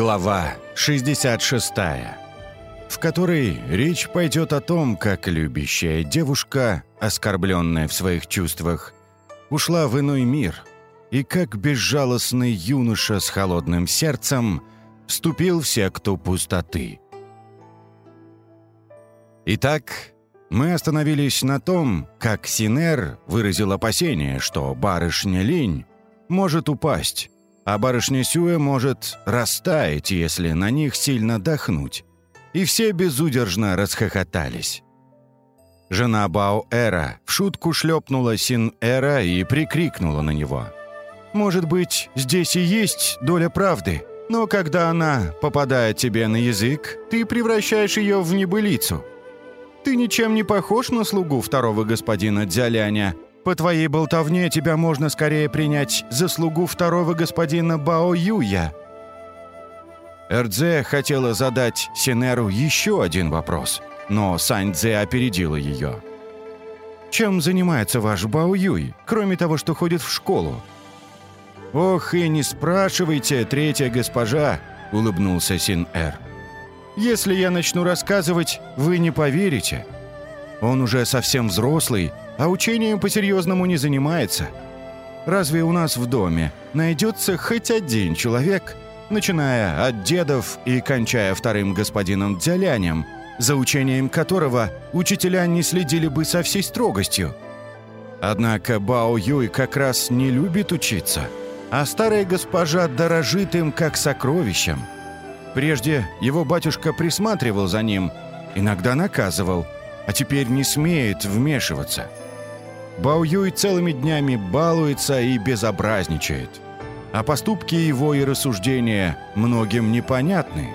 Глава 66, в которой речь пойдет о том, как любящая девушка, оскорбленная в своих чувствах, ушла в иной мир, и как безжалостный юноша с холодным сердцем вступил в секту пустоты. Итак, мы остановились на том, как Синер выразил опасение, что барышня Линь может упасть, а барышня Сюэ может растаять, если на них сильно дохнуть. И все безудержно расхохотались. Жена Бао-Эра в шутку шлепнула Син-Эра и прикрикнула на него. «Может быть, здесь и есть доля правды, но когда она попадает тебе на язык, ты превращаешь ее в небылицу. Ты ничем не похож на слугу второго господина Дзяляня, по твоей болтовне тебя можно скорее принять за слугу второго господина Бао Юя». Эрдзе хотела задать Синеру еще один вопрос, но Сань Цзэ опередила ее. «Чем занимается ваш Бао Юй, кроме того, что ходит в школу?» «Ох, и не спрашивайте, третья госпожа», — улыбнулся Син-Эр. «Если я начну рассказывать, вы не поверите. Он уже совсем взрослый а учением по-серьезному не занимается. Разве у нас в доме найдется хоть один человек, начиная от дедов и кончая вторым господином Дзялянем, за учением которого учителя не следили бы со всей строгостью? Однако Бао Юй как раз не любит учиться, а старая госпожа дорожит им как сокровищем. Прежде его батюшка присматривал за ним, иногда наказывал, а теперь не смеет вмешиваться – Бао Юй целыми днями балуется и безобразничает. А поступки его и рассуждения многим непонятны.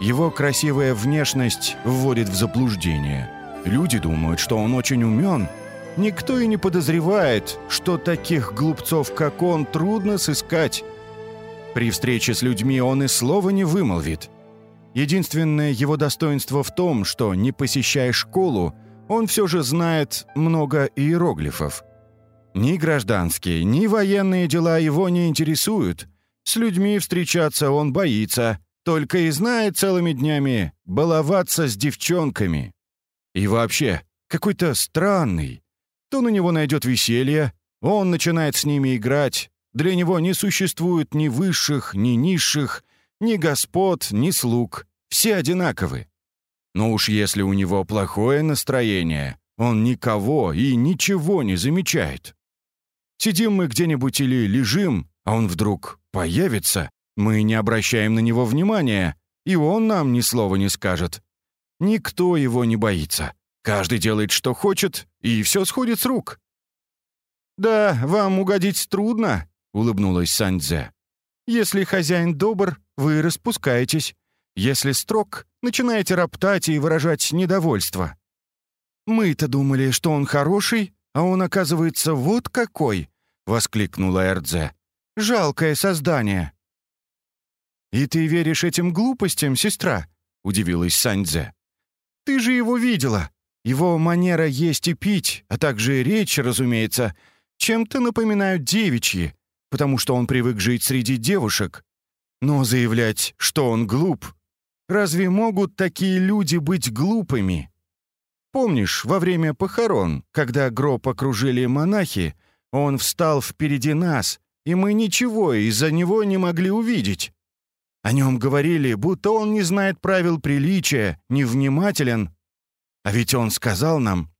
Его красивая внешность вводит в заблуждение. Люди думают, что он очень умен. Никто и не подозревает, что таких глупцов, как он, трудно сыскать. При встрече с людьми он и слова не вымолвит. Единственное его достоинство в том, что, не посещая школу, он все же знает много иероглифов. Ни гражданские, ни военные дела его не интересуют. С людьми встречаться он боится, только и знает целыми днями баловаться с девчонками. И вообще, какой-то странный. То на него найдет веселье, он начинает с ними играть. Для него не существует ни высших, ни низших, ни господ, ни слуг. Все одинаковы. Но уж если у него плохое настроение, он никого и ничего не замечает. Сидим мы где-нибудь или лежим, а он вдруг появится, мы не обращаем на него внимания, и он нам ни слова не скажет. Никто его не боится. Каждый делает, что хочет, и все сходит с рук. «Да, вам угодить трудно», — улыбнулась Сандзе. «Если хозяин добр, вы распускаетесь. Если строг, начинаете роптать и выражать недовольство. «Мы-то думали, что он хороший, а он, оказывается, вот какой!» — воскликнула Эрдзе. «Жалкое создание!» «И ты веришь этим глупостям, сестра?» — удивилась Саньдзе. «Ты же его видела. Его манера есть и пить, а также речь, разумеется, чем-то напоминают девичьи, потому что он привык жить среди девушек. Но заявлять, что он глуп, Разве могут такие люди быть глупыми? Помнишь, во время похорон, когда гроб окружили монахи, он встал впереди нас, и мы ничего из-за него не могли увидеть. О нем говорили, будто он не знает правил приличия, невнимателен. А ведь он сказал нам,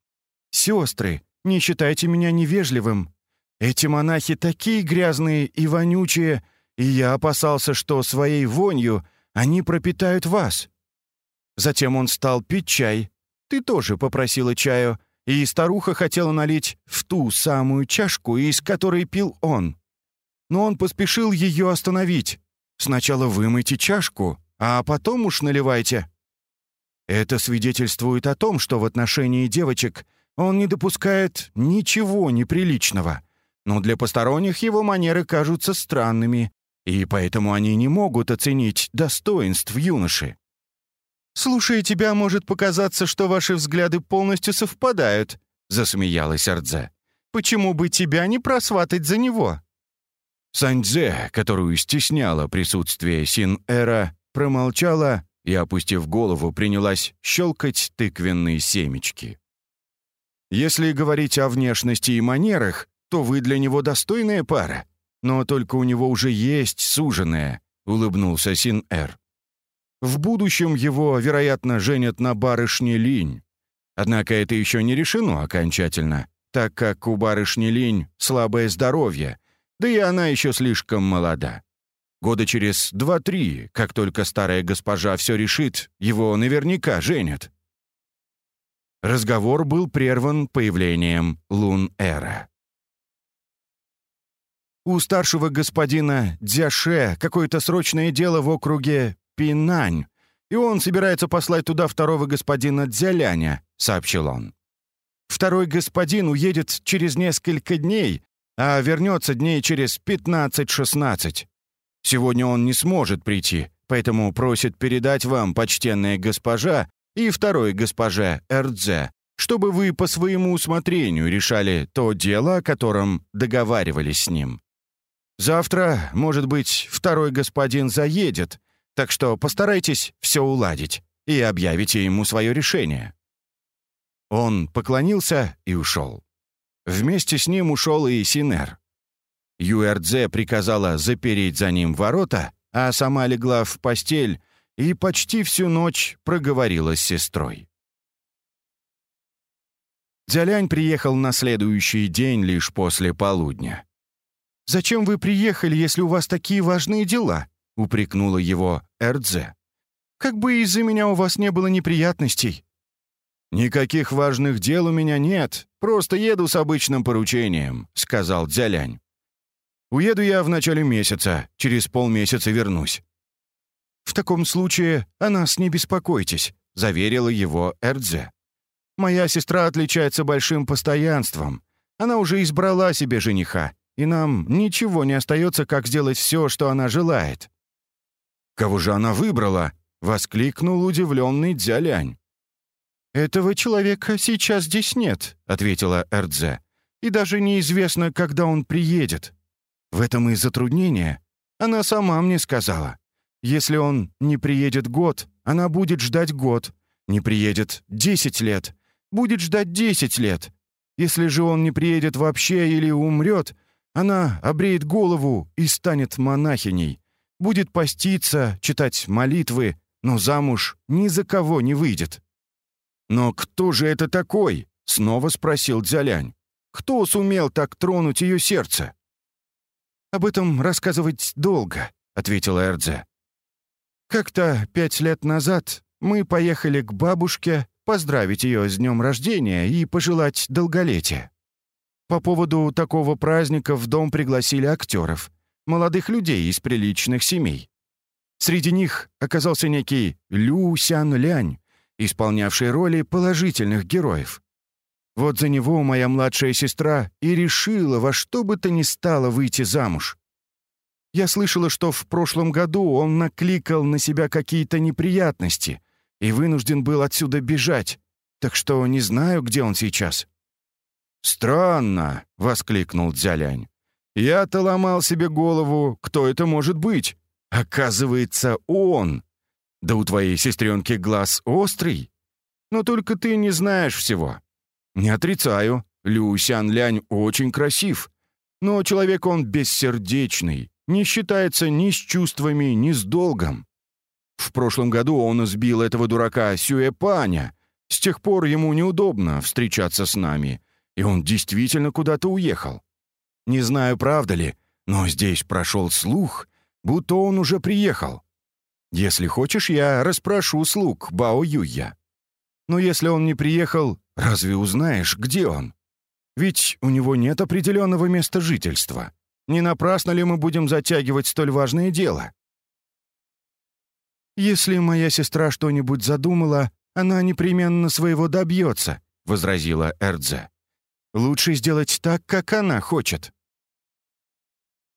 «Сестры, не считайте меня невежливым. Эти монахи такие грязные и вонючие, и я опасался, что своей вонью они пропитают вас». Затем он стал пить чай. Ты тоже попросила чаю, и старуха хотела налить в ту самую чашку, из которой пил он. Но он поспешил ее остановить. Сначала вымойте чашку, а потом уж наливайте. Это свидетельствует о том, что в отношении девочек он не допускает ничего неприличного. Но для посторонних его манеры кажутся странными, и поэтому они не могут оценить достоинств юноши. «Слушая тебя, может показаться, что ваши взгляды полностью совпадают», — засмеялась Ардзе. «Почему бы тебя не просватать за него?» Саньцзе, которую стесняло присутствие Син-Эра, промолчала и, опустив голову, принялась щелкать тыквенные семечки. «Если говорить о внешности и манерах, то вы для него достойная пара, но только у него уже есть суженая», — улыбнулся Син-Эр. «В будущем его, вероятно, женят на барышне Линь. Однако это еще не решено окончательно, так как у барышни Линь слабое здоровье, да и она еще слишком молода. Года через два-три, как только старая госпожа все решит, его наверняка женят. Разговор был прерван появлением Лун-Эра. У старшего господина Дзяше какое-то срочное дело в округе Пинань, и он собирается послать туда второго господина Дзяляня», — сообщил он. «Второй господин уедет через несколько дней, а вернется дней через 15-16. Сегодня он не сможет прийти, поэтому просит передать вам, почтенная госпожа, и второй госпоже Эрдзе, чтобы вы по своему усмотрению решали то дело, о котором договаривались с ним. Завтра, может быть, второй господин заедет, так что постарайтесь все уладить и объявите ему свое решение». Он поклонился и ушел. Вместе с ним ушел и Синер. Юэрдзе приказала запереть за ним ворота, а сама легла в постель и почти всю ночь проговорила с сестрой. Дзялянь приехал на следующий день лишь после полудня. «Зачем вы приехали, если у вас такие важные дела?» — упрекнула его Эрдзе. «Как бы из-за меня у вас не было неприятностей». «Никаких важных дел у меня нет, просто еду с обычным поручением», — сказал Дзялянь. Уеду я в начале месяца, через полмесяца вернусь». «В таком случае о нас не беспокойтесь», — заверила его Эрдзе. «Моя сестра отличается большим постоянством. Она уже избрала себе жениха, и нам ничего не остается, как сделать все, что она желает». «Кого же она выбрала?» — воскликнул удивленный Дзялянь. «Этого человека сейчас здесь нет», — ответила Эрдзе. «И даже неизвестно, когда он приедет». В этом и затруднение. Она сама мне сказала. Если он не приедет год, она будет ждать год. Не приедет десять лет. Будет ждать десять лет. Если же он не приедет вообще или умрет, она обреет голову и станет монахиней. Будет поститься, читать молитвы, но замуж ни за кого не выйдет. «Но кто же это такой?» — снова спросил Дзялянь. «Кто сумел так тронуть ее сердце?» «Об этом рассказывать долго», — ответила Эрдзе. «Как-то пять лет назад мы поехали к бабушке поздравить ее с днем рождения и пожелать долголетия. По поводу такого праздника в дом пригласили актеров, молодых людей из приличных семей. Среди них оказался некий Лю Сян Лянь, исполнявший роли положительных героев. Вот за него моя младшая сестра и решила во что бы то ни стало выйти замуж. Я слышала, что в прошлом году он накликал на себя какие-то неприятности и вынужден был отсюда бежать, так что не знаю, где он сейчас». «Странно», — воскликнул Дзялянь. «Я-то ломал себе голову, кто это может быть. Оказывается, он. Да у твоей сестренки глаз острый. Но только ты не знаешь всего. Не отрицаю, Лю Сян Лянь очень красив. Но человек он бессердечный, не считается ни с чувствами, ни с долгом. В прошлом году он сбил этого дурака Сюэпаня. С тех пор ему неудобно встречаться с нами, и он действительно куда-то уехал. Не знаю, правда ли, но здесь прошел слух, будто он уже приехал. Если хочешь, я расспрошу слуг Бао Юя. Но если он не приехал, Разве узнаешь, где он? Ведь у него нет определенного места жительства. Не напрасно ли мы будем затягивать столь важное дело? «Если моя сестра что-нибудь задумала, она непременно своего добьется», — возразила Эрдзе. «Лучше сделать так, как она хочет».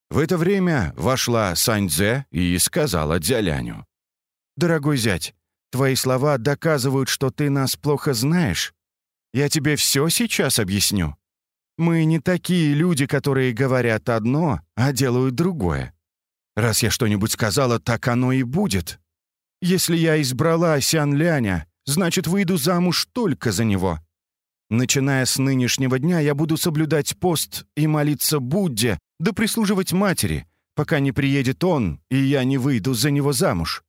В это время вошла Саньцзе и сказала Дзяляню. «Дорогой зять, твои слова доказывают, что ты нас плохо знаешь. Я тебе все сейчас объясню. Мы не такие люди, которые говорят одно, а делают другое. Раз я что-нибудь сказала, так оно и будет. Если я избрала Сян-Ляня, значит, выйду замуж только за него. Начиная с нынешнего дня я буду соблюдать пост и молиться Будде, да прислуживать матери, пока не приедет он, и я не выйду за него замуж.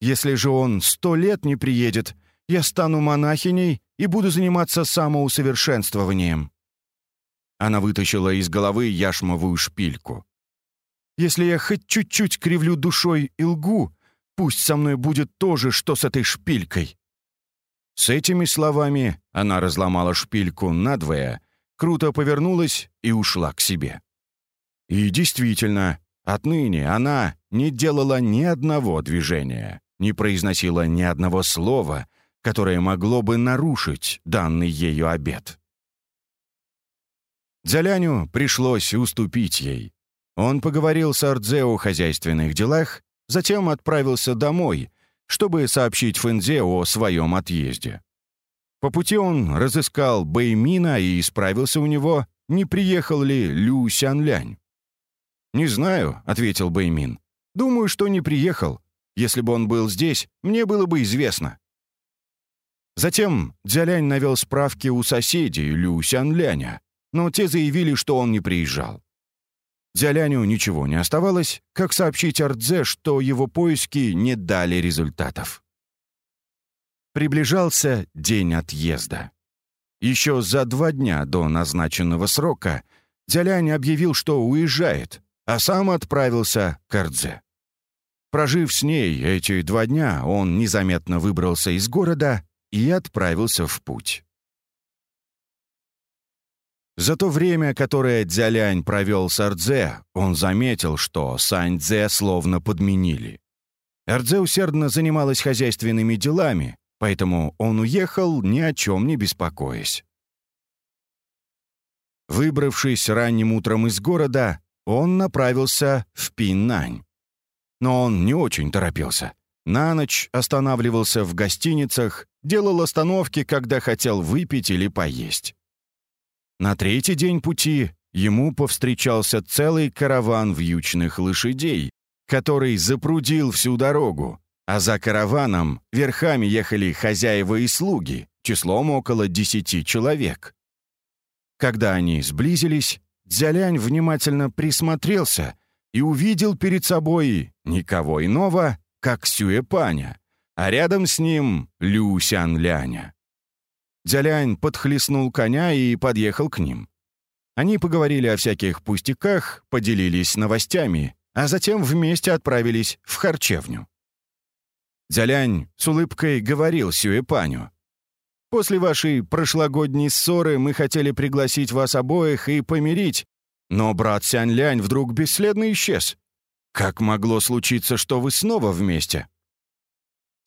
Если же он сто лет не приедет, я стану монахиней и буду заниматься самоусовершенствованием». Она вытащила из головы яшмовую шпильку. «Если я хоть чуть-чуть кривлю душой и лгу, пусть со мной будет то же, что с этой шпилькой». С этими словами она разломала шпильку надвое, круто повернулась и ушла к себе. И действительно, отныне она не делала ни одного движения, не произносила ни одного слова, которое могло бы нарушить данный ею обет. Дзяляню пришлось уступить ей. Он поговорил с Ардзе о хозяйственных делах, затем отправился домой, чтобы сообщить Фэнзе о своем отъезде. По пути он разыскал Бэймина и справился у него, не приехал ли Лю Сянлянь. «Не знаю», — ответил Бэймин. «Думаю, что не приехал. Если бы он был здесь, мне было бы известно». Затем Дзялянь навел справки у соседей Лю Сянляня, но те заявили, что он не приезжал. Дзяляню ничего не оставалось, как сообщить Ардзе, что его поиски не дали результатов. Приближался день отъезда. Еще за два дня до назначенного срока Дзялянь объявил, что уезжает, а сам отправился к Ардзе. Прожив с ней эти два дня, он незаметно выбрался из города и отправился в путь. За то время, которое Дзялянь провел с Ардзе, он заметил, что Сань-Дзе словно подменили. Ардзе усердно занималась хозяйственными делами, поэтому он уехал, ни о чем не беспокоясь. Выбравшись ранним утром из города, он направился в Пиннань. Но он не очень торопился. На ночь останавливался в гостиницах, делал остановки, когда хотел выпить или поесть. На третий день пути ему повстречался целый караван вьючных лошадей, который запрудил всю дорогу, а за караваном верхами ехали хозяева и слуги, числом около десяти человек. Когда они сблизились, Дзялянь внимательно присмотрелся и увидел перед собой никого иного, как Сюэпаня, а рядом с ним Лю Сян-Ляня. Дзялянь подхлестнул коня и подъехал к ним. Они поговорили о всяких пустяках, поделились новостями, а затем вместе отправились в харчевню. Дзялянь с улыбкой говорил Сюэпаню. После вашей прошлогодней ссоры мы хотели пригласить вас обоих и помирить, но брат Сянь-Лянь вдруг бесследно исчез. Как могло случиться, что вы снова вместе?»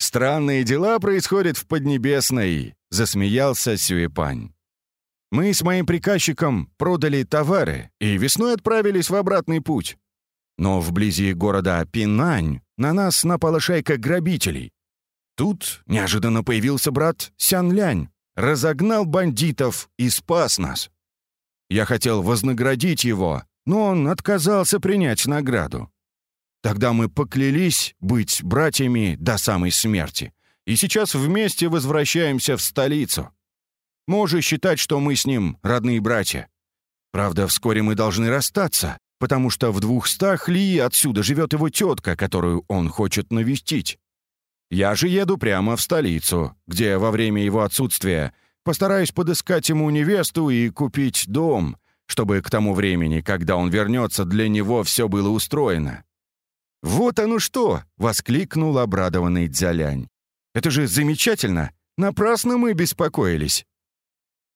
«Странные дела происходят в Поднебесной», — засмеялся Сюэпань. «Мы с моим приказчиком продали товары и весной отправились в обратный путь. Но вблизи города Пинань на нас напала шайка грабителей. Тут неожиданно появился брат Сян-Лянь, разогнал бандитов и спас нас. Я хотел вознаградить его, но он отказался принять награду. Тогда мы поклялись быть братьями до самой смерти, и сейчас вместе возвращаемся в столицу. Можешь считать, что мы с ним родные братья. Правда, вскоре мы должны расстаться, потому что в двухстах ли отсюда живет его тетка, которую он хочет навестить. Я же еду прямо в столицу, где во время его отсутствия постараюсь подыскать ему невесту и купить дом, чтобы к тому времени, когда он вернется, для него все было устроено». «Вот оно что!» — воскликнул обрадованный Дзялянь. «Это же замечательно! Напрасно мы беспокоились!»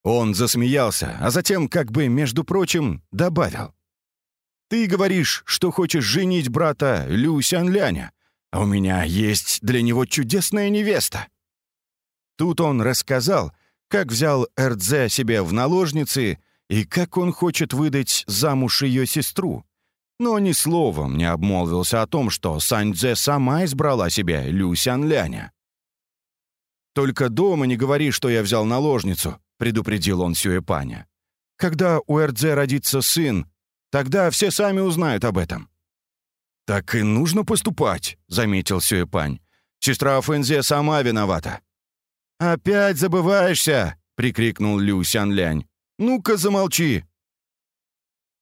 Он засмеялся, а затем, как бы, между прочим, добавил. «Ты говоришь, что хочешь женить брата Лю Сянляня, а у меня есть для него чудесная невеста». Тут он рассказал, как взял Эрдзе себе в наложницы и как он хочет выдать замуж ее сестру. Но ни словом не обмолвился о том, что Саньдзе сама избрала себе Лю Сянляня. «Только дома не говори, что я взял наложницу», — предупредил он Сюэпаня. Когда у Эрдзе родится сын, тогда все сами узнают об этом». «Так и нужно поступать», — заметил Сюэпань. «Сестра Фэнзе сама виновата». «Опять забываешься!» — прикрикнул Лю Сянлянь. «Ну-ка, замолчи!»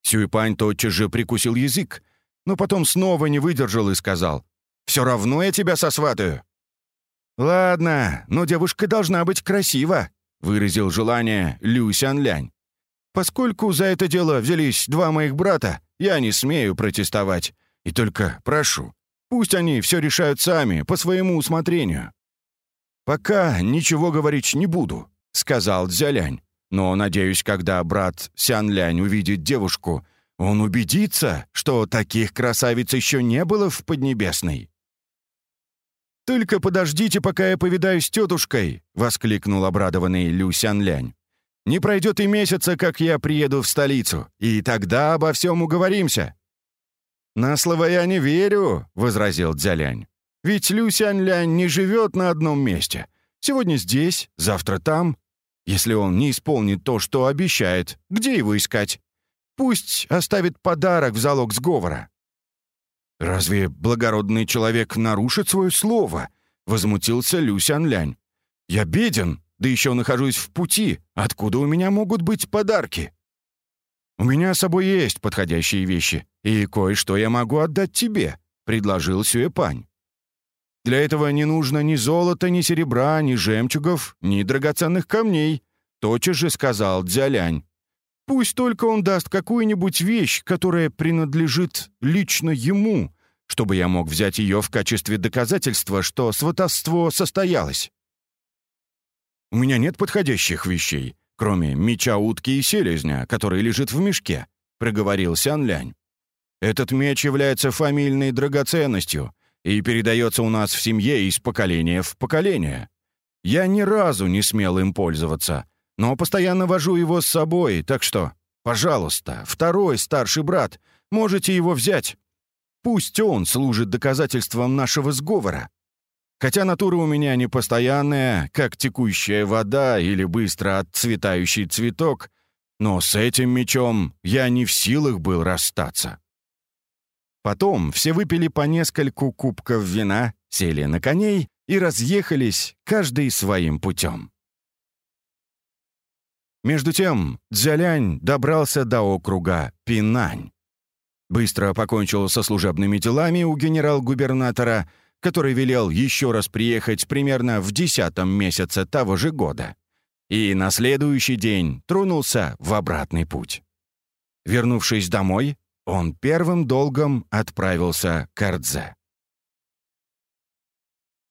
Сюэпань тотчас же прикусил язык, но потом снова не выдержал и сказал. «Все равно я тебя сосватаю». «Ладно, но девушка должна быть красива», — выразил желание Лю Сянлянь. «Поскольку за это дело взялись два моих брата, я не смею протестовать. И только прошу, пусть они все решают сами, по своему усмотрению». «Пока ничего говорить не буду», — сказал Дзялянь. «Но, надеюсь, когда брат Сянлянь увидит девушку, он убедится, что таких красавиц еще не было в Поднебесной». «Только подождите, пока я повидаюсь с тетушкой», — воскликнул обрадованный Лю Сянлянь. «Не пройдет и месяца, как я приеду в столицу, и тогда обо всем уговоримся». «На слово я не верю», — возразил Дзялянь. Ведь Лю Сянь-Лянь не живет на одном месте. Сегодня здесь, завтра там. Если он не исполнит то, что обещает, где его искать? Пусть оставит подарок в залог сговора». «Разве благородный человек нарушит свое слово?» — возмутился Лю Сянь-Лянь. «Я беден, да еще нахожусь в пути. Откуда у меня могут быть подарки?» «У меня с собой есть подходящие вещи, и кое-что я могу отдать тебе», — предложил Сюэпань. Для этого не нужно ни золота, ни серебра, ни жемчугов, ни драгоценных камней», — тотчас же сказал Дзялянь. «Пусть только он даст какую-нибудь вещь, которая принадлежит лично ему, чтобы я мог взять ее в качестве доказательства, что сватовство состоялось». «У меня нет подходящих вещей, кроме меча утки и селезня, который лежит в мешке», — проговорил Сян Лянь. «Этот меч является фамильной драгоценностью» и передается у нас в семье из поколения в поколение. Я ни разу не смел им пользоваться, но постоянно вожу его с собой, так что, пожалуйста, второй старший брат, можете его взять. Пусть он служит доказательством нашего сговора. Хотя натура у меня не постоянная, как текущая вода или быстро отцветающий цветок, но с этим мечом я не в силах был расстаться. Потом все выпили по нескольку кубков вина, сели на коней и разъехались, каждый своим путем. Между тем Дзялянь добрался до округа Пинань. Быстро покончил со служебными делами у генерал-губернатора, который велел еще раз приехать примерно в десятом месяце того же года. И на следующий день тронулся в обратный путь. Вернувшись домой, он первым долгом отправился к Эрдзе.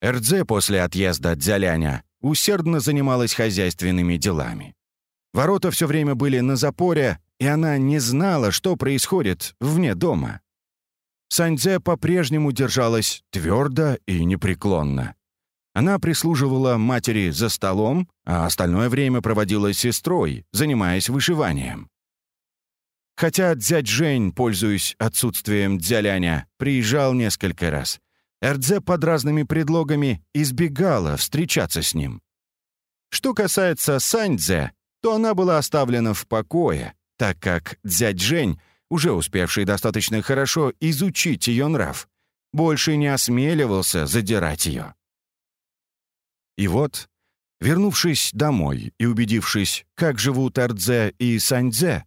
Эрдзе после отъезда Дзяляня усердно занималась хозяйственными делами. Ворота все время были на запоре, и она не знала, что происходит вне дома. Саньдзе по-прежнему держалась твердо и непреклонно. Она прислуживала матери за столом, а остальное время проводила с сестрой, занимаясь вышиванием. Хотя дядь Жень, пользуясь отсутствием дзяляня, приезжал несколько раз, Эрдзе под разными предлогами избегала встречаться с ним. Что касается Саньдзе, то она была оставлена в покое, так как дядь Жень, уже успевший достаточно хорошо изучить ее нрав, больше не осмеливался задирать ее. И вот, вернувшись домой и убедившись, как живут Эрдзе и Саньдзе,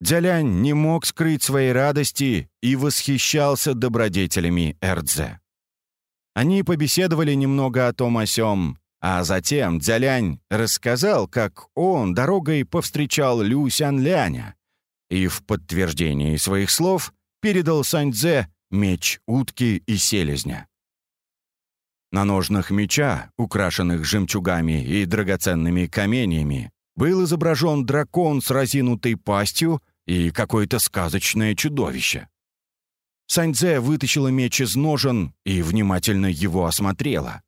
Дзялянь не мог скрыть своей радости и восхищался добродетелями Эрдзе. Они побеседовали немного о том о сём, а затем Дзялянь рассказал, как он дорогой повстречал Лю Сянляня и в подтверждении своих слов передал Саньцзе меч утки и селезня. На ножнах меча, украшенных жемчугами и драгоценными каменьями, был изображен дракон с разинутой пастью и какое-то сказочное чудовище. Саньцзе вытащила меч из ножен и внимательно его осмотрела.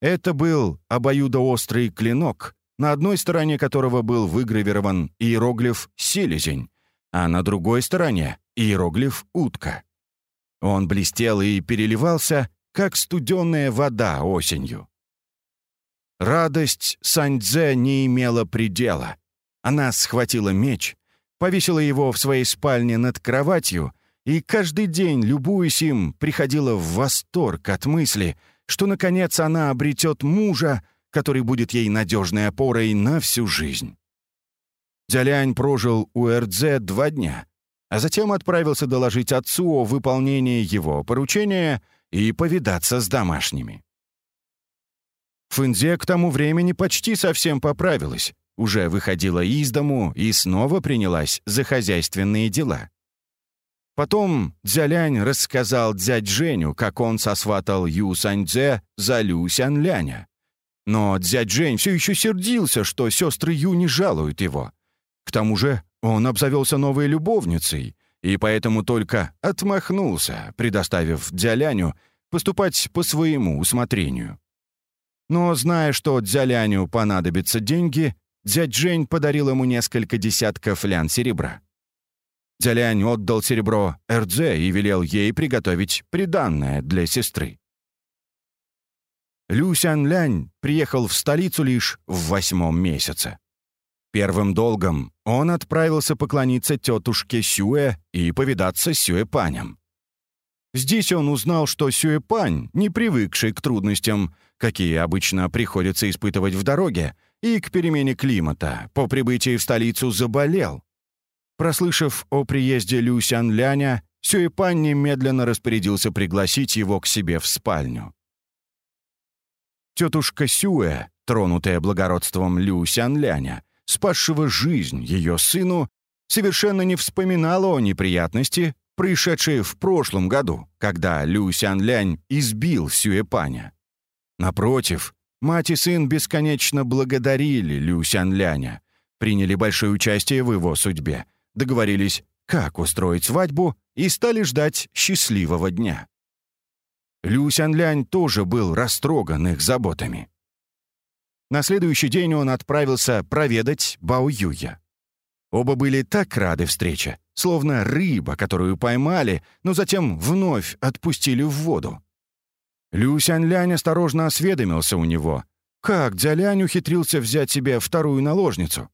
Это был обоюдоострый клинок, на одной стороне которого был выгравирован иероглиф «селезень», а на другой стороне — иероглиф «утка». Он блестел и переливался, как студенная вода осенью. Радость Саньцзе не имела предела. Она схватила меч, повесила его в своей спальне над кроватью и каждый день, любуясь им, приходила в восторг от мысли, что, наконец, она обретет мужа, который будет ей надежной опорой на всю жизнь. Дзялянь прожил у Эрдзе два дня, а затем отправился доложить отцу о выполнении его поручения и повидаться с домашними. Фэнзе к тому времени почти совсем поправилась, уже выходила из дому и снова принялась за хозяйственные дела. Потом Дзялянь рассказал дядь Женю, как он сосватал Ю Саньцзе за Лю Сянляня. Но дядь Жень все еще сердился, что сестры Ю не жалуют его. К тому же он обзавелся новой любовницей, и поэтому только отмахнулся, предоставив Дзяляню поступать по своему усмотрению. Но, зная, что Дзяляню понадобятся деньги, дядь Жень подарил ему несколько десятков лян серебра. Дзялянь отдал серебро Эрдзе и велел ей приготовить приданное для сестры. Лю Сян-Лянь приехал в столицу лишь в восьмом месяце. Первым долгом он отправился поклониться тетушке Сюэ и повидаться с Сюэ-панем. Здесь он узнал, что Сюэ-пань, не привыкший к трудностям, какие обычно приходится испытывать в дороге, и к перемене климата, по прибытии в столицу заболел. Прослышав о приезде Лю Сян-Ляня, Сюэ-пань немедленно распорядился пригласить его к себе в спальню. Тетушка Сюэ, тронутая благородством Лю Сян-Ляня, спасшего жизнь ее сыну, совершенно не вспоминала о неприятности, происшедшей в прошлом году, когда Лю Сян-Лянь избил Сюэ-паня. Напротив, мать и сын бесконечно благодарили Лю Сян-Ляня, приняли большое участие в его судьбе, договорились, как устроить свадьбу и стали ждать счастливого дня. Лю Сянлянь тоже был растроган их заботами. На следующий день он отправился проведать Бао Юя. Оба были так рады встрече, словно рыба, которую поймали, но затем вновь отпустили в воду. Лю Сянлянь осторожно осведомился у него, как Дзялянь ухитрился взять себе вторую наложницу.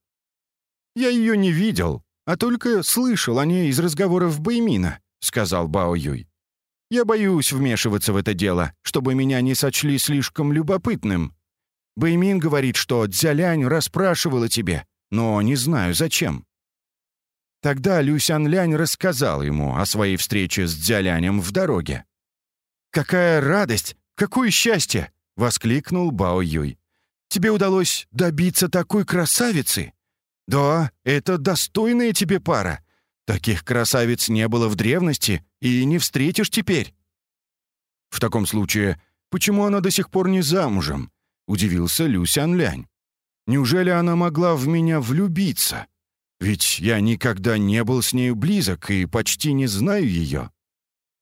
«Я ее не видел, а только слышал о ней из разговоров Баймина», — сказал Бао Юй. Я боюсь вмешиваться в это дело, чтобы меня не сочли слишком любопытным. Бэймин говорит, что Дзялянь расспрашивала тебе, но не знаю зачем». Тогда Люсян Лянь рассказал ему о своей встрече с Дзялянем в дороге. «Какая радость! Какое счастье!» — воскликнул Бао Юй. «Тебе удалось добиться такой красавицы!» «Да, это достойная тебе пара. Таких красавиц не было в древности и не встретишь теперь». «В таком случае, почему она до сих пор не замужем?» — удивился Лю Сянлянь. «Неужели она могла в меня влюбиться? Ведь я никогда не был с нею близок и почти не знаю ее.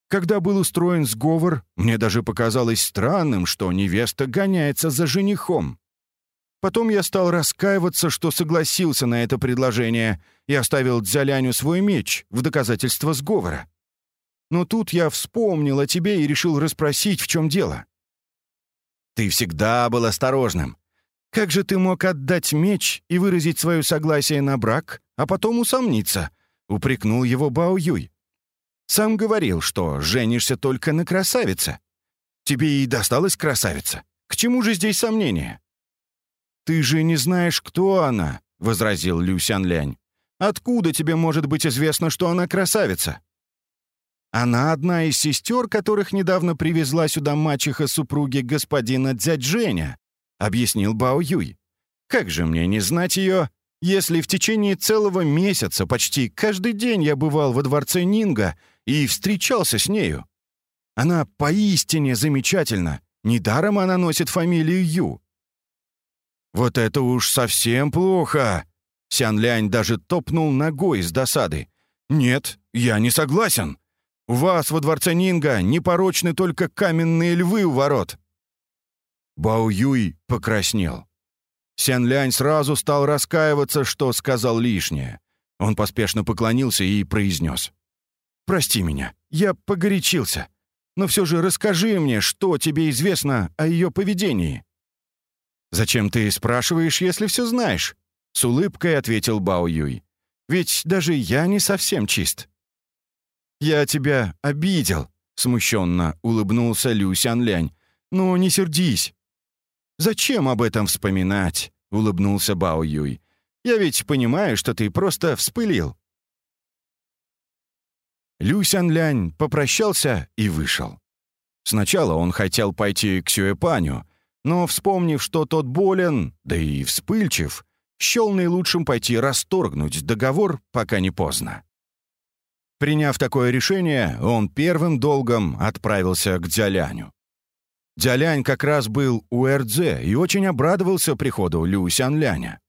Когда был устроен сговор, мне даже показалось странным, что невеста гоняется за женихом. Потом я стал раскаиваться, что согласился на это предложение и оставил Дзяляню свой меч в доказательство сговора. Но тут я вспомнил о тебе и решил расспросить, в чем дело. Ты всегда был осторожным. Как же ты мог отдать меч и выразить свое согласие на брак, а потом усомниться?» — упрекнул его Бао Юй. «Сам говорил, что женишься только на красавице. Тебе и досталась красавица. К чему же здесь сомнения?» «Ты же не знаешь, кто она», — возразил Лю Сян Лянь. «Откуда тебе может быть известно, что она красавица?» «Она одна из сестер, которых недавно привезла сюда мачеха супруги господина дядь Женя», — объяснил Бао Юй. «Как же мне не знать ее, если в течение целого месяца почти каждый день я бывал во дворце Нинга и встречался с нею? Она поистине замечательна. Недаром она носит фамилию Ю. «Вот это уж совсем плохо!» Сян Лянь даже топнул ногой с досады. «Нет, я не согласен. У вас во дворце Нинга непорочны только каменные львы у ворот». Бао Юй покраснел. Сян Лянь сразу стал раскаиваться, что сказал лишнее. Он поспешно поклонился и произнес. «Прости меня, я погорячился. Но все же расскажи мне, что тебе известно о ее поведении». «Зачем ты спрашиваешь, если все знаешь?» — с улыбкой ответил Бао Юй. «Ведь даже я не совсем чист». «Я тебя обидел», — смущенно улыбнулся Лю Сянлянь. «Ну, не сердись». «Зачем об этом вспоминать?» — улыбнулся Бао Юй. «Я ведь понимаю, что ты просто вспылил». Лю Сянлянь попрощался и вышел. Сначала он хотел пойти к Сюэпаню, но, вспомнив, что тот болен, да и вспыльчив, счел наилучшим пойти расторгнуть договор, пока не поздно. Приняв такое решение, он первым долгом отправился к Дзяляню. Дзялянь как раз был у Эрдзе и очень обрадовался приходу Лю Сянляня.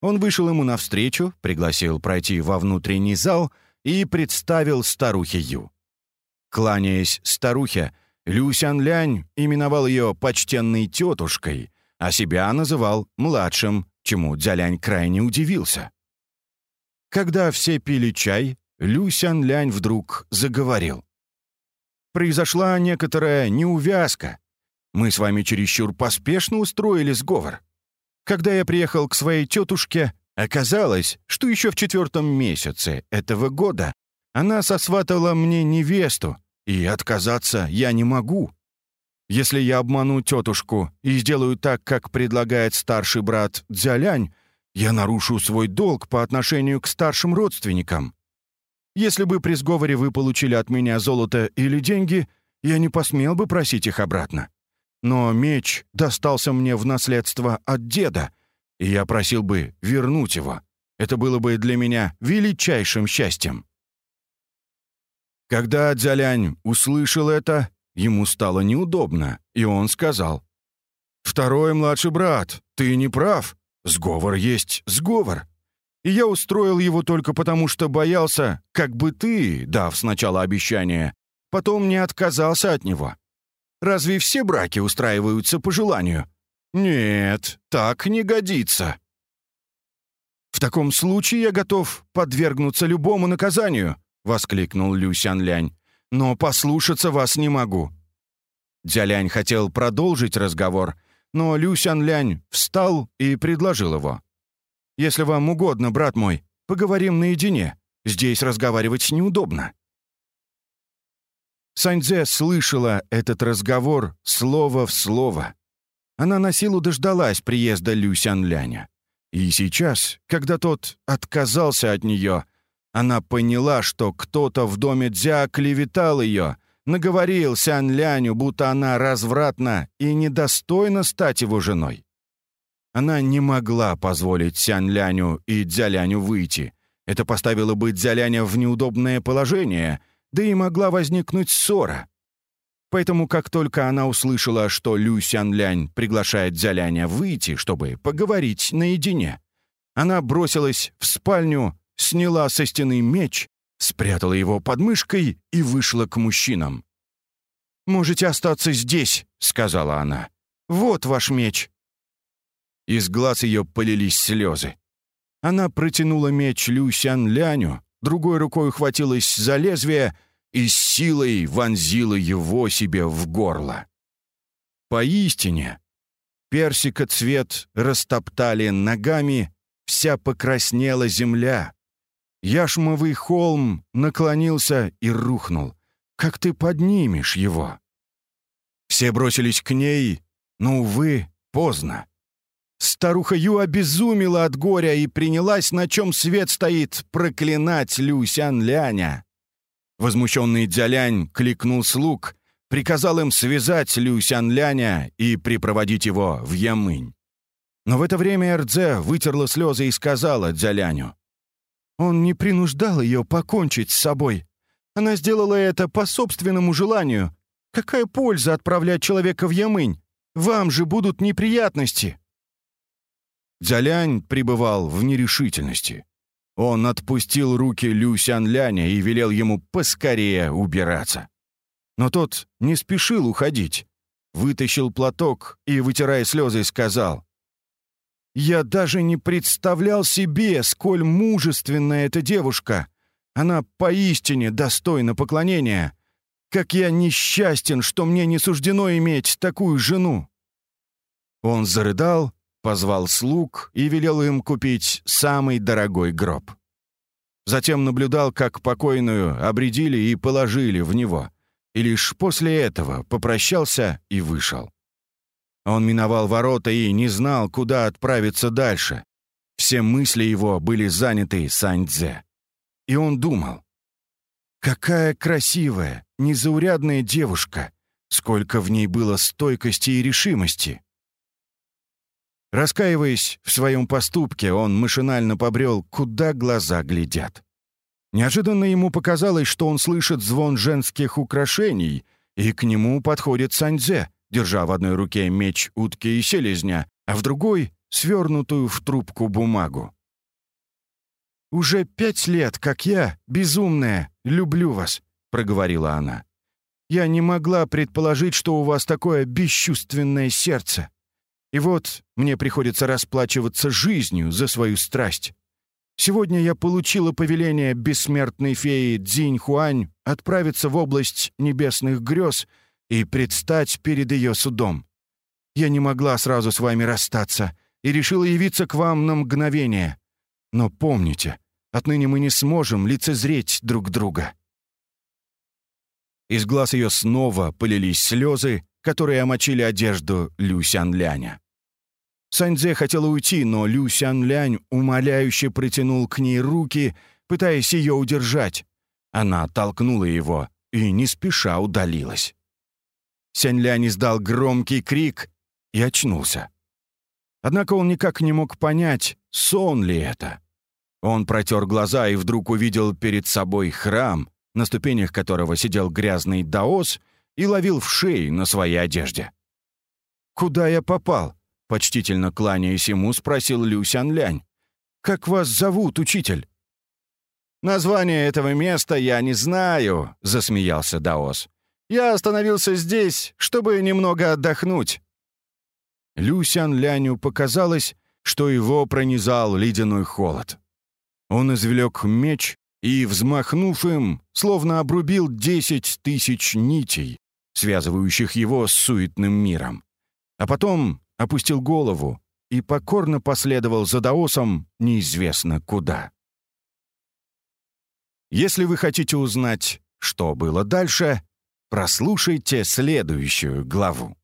Он вышел ему навстречу, пригласил пройти во внутренний зал и представил старухе Ю. Кланяясь старухе, Лю Сянлянь именовал ее почтенной тетушкой, а себя называл младшим, чему Дзялянь крайне удивился. Когда все пили чай, Лю Сянлянь вдруг заговорил. «Произошла некоторая неувязка. Мы с вами чересчур поспешно устроили сговор. Когда я приехал к своей тетушке, оказалось, что еще в четвертом месяце этого года она сосватала мне невесту, и отказаться я не могу. Если я обману тетушку и сделаю так, как предлагает старший брат Дзялянь, я нарушу свой долг по отношению к старшим родственникам. Если бы при сговоре вы получили от меня золото или деньги, я не посмел бы просить их обратно. Но меч достался мне в наследство от деда, и я просил бы вернуть его. Это было бы для меня величайшим счастьем. Когда Дзялянь услышал это, ему стало неудобно, и он сказал, «Второй младший брат, ты не прав. Сговор есть сговор. И я устроил его только потому, что боялся, как бы ты, дав сначала обещание, потом не отказался от него. Разве все браки устраиваются по желанию? Нет, так не годится. В таком случае я готов подвергнуться любому наказанию, — воскликнул Лю Сянлянь. «Но послушаться вас не могу». Дзялянь хотел продолжить разговор, но Лю Сянлянь встал и предложил его. «Если вам угодно, брат мой, поговорим наедине. Здесь разговаривать неудобно». Саньцзе слышала этот разговор слово в слово. Она на силу дождалась приезда Лю Сянляня. И сейчас, когда тот отказался от нее, она поняла, что кто-то в доме Дзя клеветал ее, наговорил Сян Ляню, будто она развратна и недостойна стать его женой. Она не могла позволить Сян Ляню и Дзяляню выйти. Это поставило бы Дзяляня в неудобное положение, да и могла возникнуть ссора. Поэтому, как только она услышала, что Лю Сян Лянь приглашает Дзяляня выйти, чтобы поговорить наедине, она бросилась в спальню, сняла со стены меч, спрятала его под мышкой и вышла к мужчинам. «Можете остаться здесь», — сказала она. «Вот ваш меч». Из глаз ее полились слезы. Она протянула меч Люсян Ляню, другой рукой ухватилась за лезвие и силой вонзила его себе в горло. Поистине, персика цвет растоптали ногами, вся покраснела земля, Яшмовый холм наклонился и рухнул. Как ты поднимешь его? Все бросились к ней, но, увы, поздно. Старуха Ю обезумела от горя и принялась, на чем свет стоит, проклинать Люсян Ляня. Возмущенный Дзялянь кликнул слуг, приказал им связать Люсян Ляня и припроводить его в Ямынь. Но в это время Эрдзе вытерла слезы и сказала Дзяляню, он не принуждал ее покончить с собой. Она сделала это по собственному желанию. Какая польза отправлять человека в Ямынь? Вам же будут неприятности. Дзялянь пребывал в нерешительности. Он отпустил руки Лю Сянляня и велел ему поскорее убираться. Но тот не спешил уходить. Вытащил платок и, вытирая слезы, сказал, я даже не представлял себе, сколь мужественная эта девушка. Она поистине достойна поклонения. Как я несчастен, что мне не суждено иметь такую жену!» Он зарыдал позвал слуг и велел им купить самый дорогой гроб. Затем наблюдал, как покойную обредили и положили в него, и лишь после этого попрощался и вышел. Он миновал ворота и не знал, куда отправиться дальше. Все мысли его были заняты Саньцзе. И он думал, «Какая красивая, незаурядная девушка! Сколько в ней было стойкости и решимости!» Раскаиваясь в своем поступке, он машинально побрел, куда глаза глядят. Неожиданно ему показалось, что он слышит звон женских украшений, и к нему подходит Саньзе, держа в одной руке меч утки и селезня, а в другой — свернутую в трубку бумагу. «Уже пять лет, как я, безумная, люблю вас», — проговорила она. «Я не могла предположить, что у вас такое бесчувственное сердце. И вот мне приходится расплачиваться жизнью за свою страсть. Сегодня я получила повеление бессмертной феи Цзинь Хуань отправиться в область небесных грез и предстать перед ее судом. Я не могла сразу с вами расстаться и решила явиться к вам на мгновение. Но помните, отныне мы не сможем лицезреть друг друга». Из глаз ее снова полились слезы, которые омочили одежду Лю Сянляня. Саньзе хотела уйти, но Лю Сянлянь умоляюще протянул к ней руки, пытаясь ее удержать. Она толкнула его и не спеша удалилась. Сянлянь издал громкий крик и очнулся. Однако он никак не мог понять, сон ли это. Он протер глаза и вдруг увидел перед собой храм, на ступенях которого сидел грязный даос и ловил в шеи на своей одежде. «Куда я попал?» — почтительно кланяясь ему, спросил Лю Сянлянь. «Как вас зовут, учитель?» «Название этого места я не знаю», — засмеялся Даос. «Я остановился здесь, чтобы немного отдохнуть». Лю Сянляню показалось, что его пронизал ледяной холод. Он извлек меч и, взмахнув им, словно обрубил десять тысяч нитей, связывающих его с суетным миром. А потом опустил голову и покорно последовал за Даосом неизвестно куда. Если вы хотите узнать, что было дальше, прослушайте следующую главу.